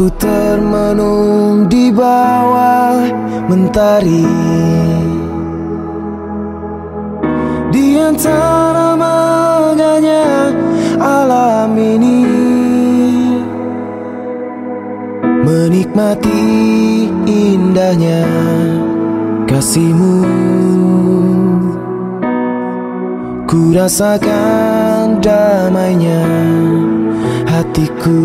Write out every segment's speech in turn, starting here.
Aku termenung di bawah mentari. Di antara megahnya alam ini Menikmati indahnya kasihmu. Ku rasakan damainya hatiku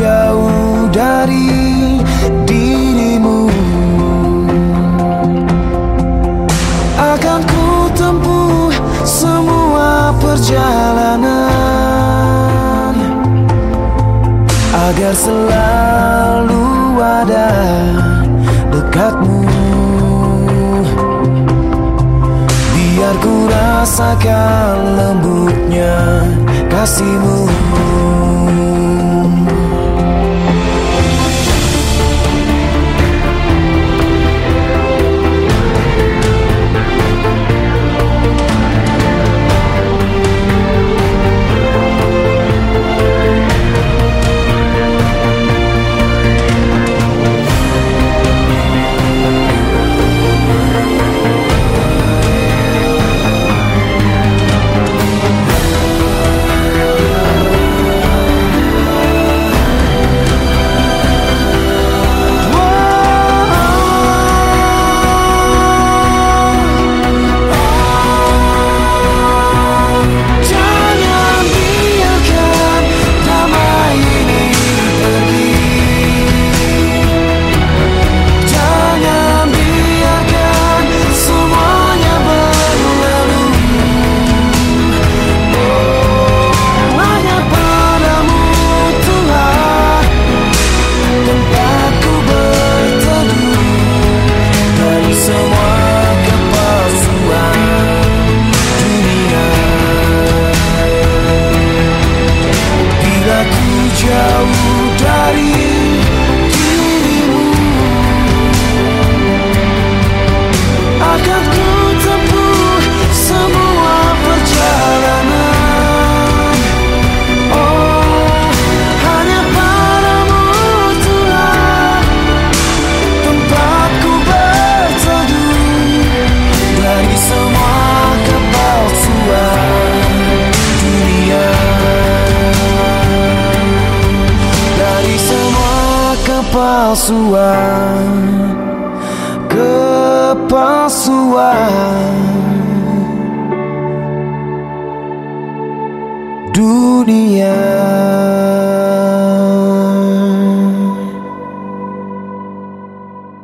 jauh dari dirimu, akan ku tempuh semua perjalanan agar selalu ada dekatmu rasakan lembutnya kasihmu ku kepalsuan Kepalsuan. Dunia